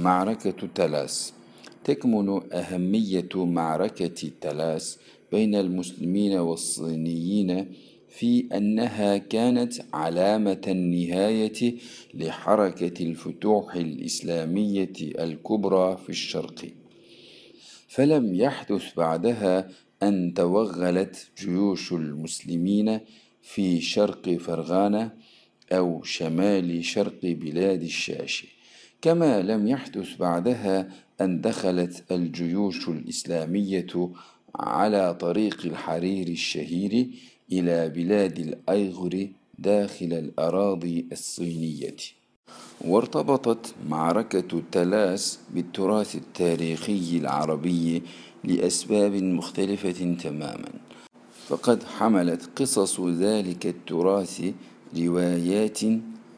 معركة تلاس. تكمن أهمية معركة تلاس بين المسلمين والصينيين في أنها كانت علامة النهاية لحركة الفتوح الإسلامية الكبرى في الشرق. فلم يحدث بعدها أن توغلت جيوش المسلمين في شرق فرغانة أو شمال شرق بلاد الشاش كما لم يحدث بعدها أن دخلت الجيوش الإسلامية على طريق الحرير الشهير إلى بلاد الأيغر داخل الأراضي الصينية. وارتبطت معركة تلاس بالتراث التاريخي العربي لأسباب مختلفة تماما. فقد حملت قصص ذلك التراث روايات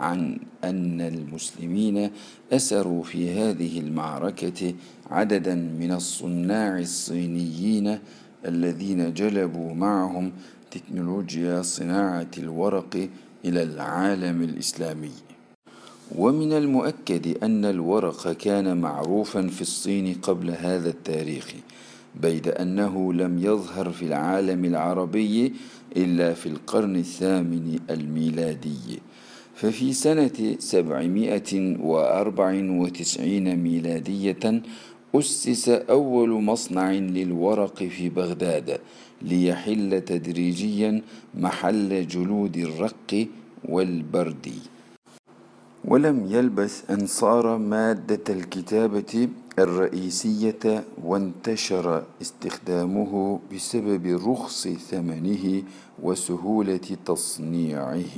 عن أن المسلمين أسروا في هذه المعركة عددا من الصناع الصينيين الذين جلبوا معهم تكنولوجيا صناعة الورق إلى العالم الإسلامي. ومن المؤكد أن الورق كان معروفا في الصين قبل هذا التاريخ بيد أنه لم يظهر في العالم العربي إلا في القرن الثامن الميلادي. ففي سنة سبعمائة وأربع وتسعين ميلادية أسس أول مصنع للورق في بغداد ليحل تدريجيا محل جلود الرق والبرد. ولم يلبث أن صار مادة الكتابة الرئيسية وانتشر استخدامه بسبب رخص ثمنه وسهولة تصنيعه.